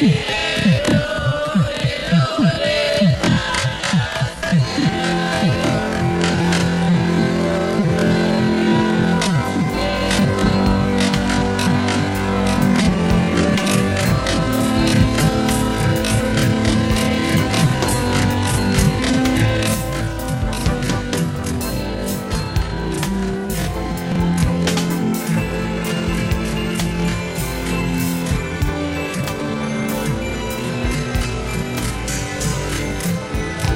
Mm.